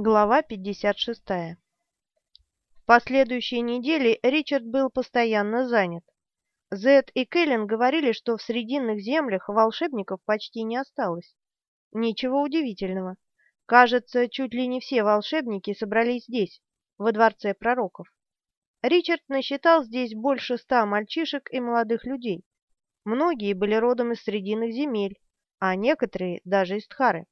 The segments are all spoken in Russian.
Глава 56. В последующие недели Ричард был постоянно занят. Зед и Кэлен говорили, что в Срединных землях волшебников почти не осталось. Ничего удивительного. Кажется, чуть ли не все волшебники собрались здесь, во Дворце Пророков. Ричард насчитал здесь больше ста мальчишек и молодых людей. Многие были родом из Срединных земель, а некоторые даже из Тхары.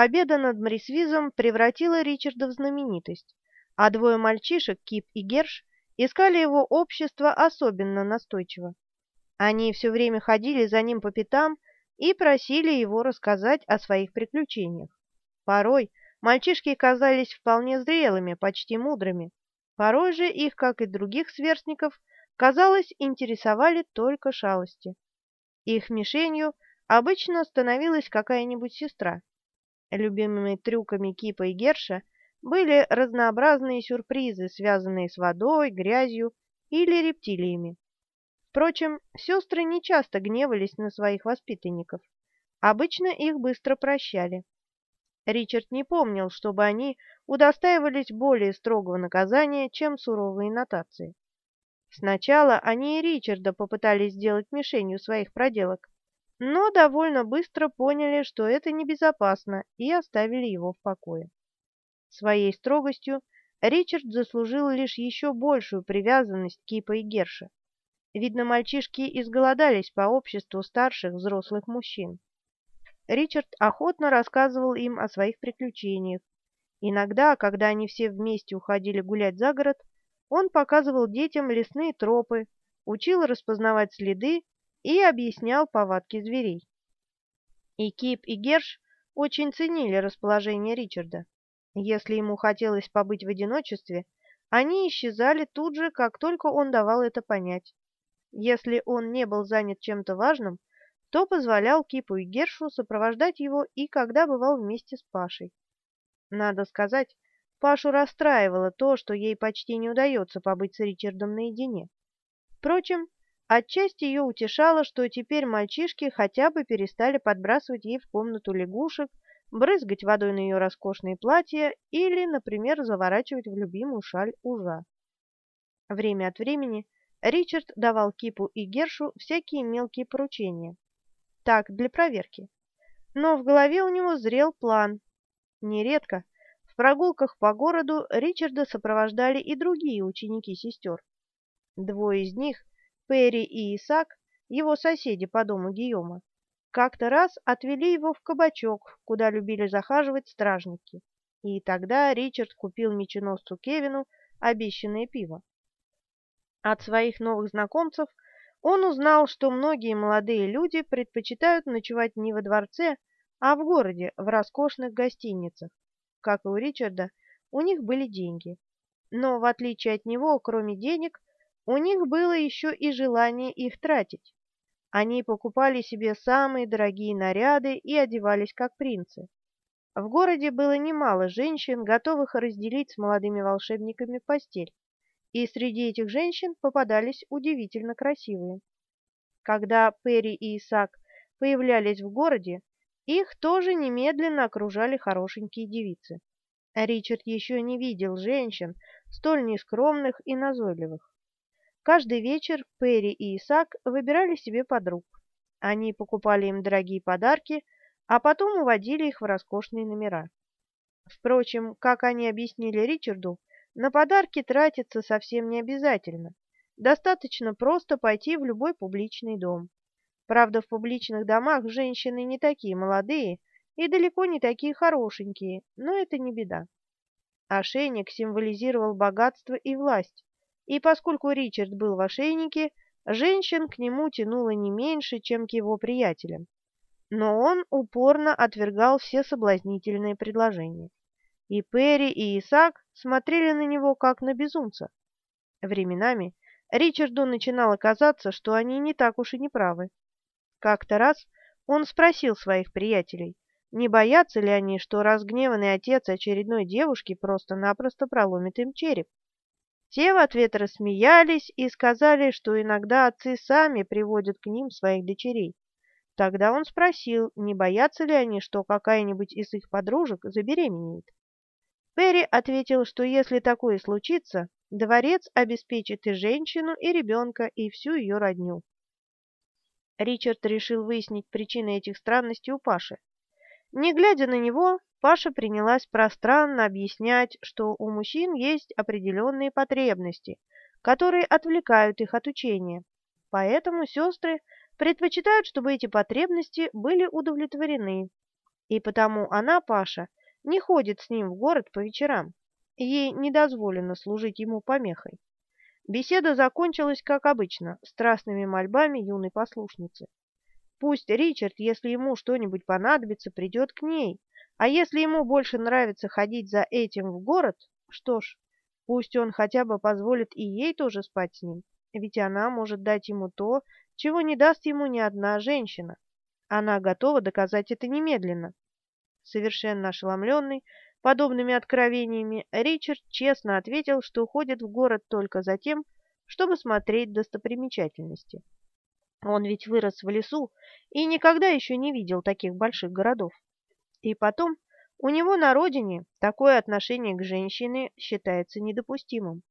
Победа над Мрисвизом превратила Ричарда в знаменитость, а двое мальчишек, Кип и Герш, искали его общество особенно настойчиво. Они все время ходили за ним по пятам и просили его рассказать о своих приключениях. Порой мальчишки казались вполне зрелыми, почти мудрыми. Порой же их, как и других сверстников, казалось, интересовали только шалости. Их мишенью обычно становилась какая-нибудь сестра. Любимыми трюками Кипа и Герша были разнообразные сюрпризы, связанные с водой, грязью или рептилиями. Впрочем, сестры не часто гневались на своих воспитанников. Обычно их быстро прощали. Ричард не помнил, чтобы они удостаивались более строгого наказания, чем суровые нотации. Сначала они и Ричарда попытались сделать мишенью своих проделок, но довольно быстро поняли, что это небезопасно, и оставили его в покое. Своей строгостью Ричард заслужил лишь еще большую привязанность Кипа и Герша. Видно, мальчишки изголодались по обществу старших взрослых мужчин. Ричард охотно рассказывал им о своих приключениях. Иногда, когда они все вместе уходили гулять за город, он показывал детям лесные тропы, учил распознавать следы и объяснял повадки зверей. И Кип, и Герш очень ценили расположение Ричарда. Если ему хотелось побыть в одиночестве, они исчезали тут же, как только он давал это понять. Если он не был занят чем-то важным, то позволял Кипу и Гершу сопровождать его и когда бывал вместе с Пашей. Надо сказать, Пашу расстраивало то, что ей почти не удается побыть с Ричардом наедине. Впрочем, Отчасти ее утешало, что теперь мальчишки хотя бы перестали подбрасывать ей в комнату лягушек, брызгать водой на ее роскошные платья или, например, заворачивать в любимую шаль ужа. Время от времени Ричард давал Кипу и Гершу всякие мелкие поручения. Так, для проверки. Но в голове у него зрел план. Нередко в прогулках по городу Ричарда сопровождали и другие ученики сестер. Двое из них Перри и Исаак, его соседи по дому Гийома, как-то раз отвели его в кабачок, куда любили захаживать стражники. И тогда Ричард купил меченосцу Кевину обещанное пиво. От своих новых знакомцев он узнал, что многие молодые люди предпочитают ночевать не во дворце, а в городе, в роскошных гостиницах. Как и у Ричарда, у них были деньги. Но, в отличие от него, кроме денег, у них было еще и желание их тратить. Они покупали себе самые дорогие наряды и одевались как принцы. В городе было немало женщин, готовых разделить с молодыми волшебниками постель, и среди этих женщин попадались удивительно красивые. Когда Перри и Исаак появлялись в городе, их тоже немедленно окружали хорошенькие девицы. Ричард еще не видел женщин, столь нескромных и назойливых. Каждый вечер Перри и Исаак выбирали себе подруг. Они покупали им дорогие подарки, а потом уводили их в роскошные номера. Впрочем, как они объяснили Ричарду, на подарки тратиться совсем не обязательно. Достаточно просто пойти в любой публичный дом. Правда, в публичных домах женщины не такие молодые и далеко не такие хорошенькие, но это не беда. Ошейник символизировал богатство и власть, и поскольку Ричард был в ошейнике, женщин к нему тянуло не меньше, чем к его приятелям. Но он упорно отвергал все соблазнительные предложения. И Перри, и Исаак смотрели на него, как на безумца. Временами Ричарду начинало казаться, что они не так уж и не правы. Как-то раз он спросил своих приятелей, не боятся ли они, что разгневанный отец очередной девушки просто-напросто проломит им череп. Те в ответ рассмеялись и сказали, что иногда отцы сами приводят к ним своих дочерей. Тогда он спросил, не боятся ли они, что какая-нибудь из их подружек забеременеет. Перри ответил, что если такое случится, дворец обеспечит и женщину, и ребенка, и всю ее родню. Ричард решил выяснить причины этих странностей у Паши. Не глядя на него, Паша принялась пространно объяснять, что у мужчин есть определенные потребности, которые отвлекают их от учения. Поэтому сестры предпочитают, чтобы эти потребности были удовлетворены. И потому она, Паша, не ходит с ним в город по вечерам. Ей не дозволено служить ему помехой. Беседа закончилась, как обычно, страстными мольбами юной послушницы. Пусть Ричард, если ему что-нибудь понадобится, придет к ней, а если ему больше нравится ходить за этим в город, что ж, пусть он хотя бы позволит и ей тоже спать с ним, ведь она может дать ему то, чего не даст ему ни одна женщина. Она готова доказать это немедленно. Совершенно ошеломленный подобными откровениями, Ричард честно ответил, что уходит в город только за тем, чтобы смотреть достопримечательности. Он ведь вырос в лесу и никогда еще не видел таких больших городов. И потом, у него на родине такое отношение к женщине считается недопустимым.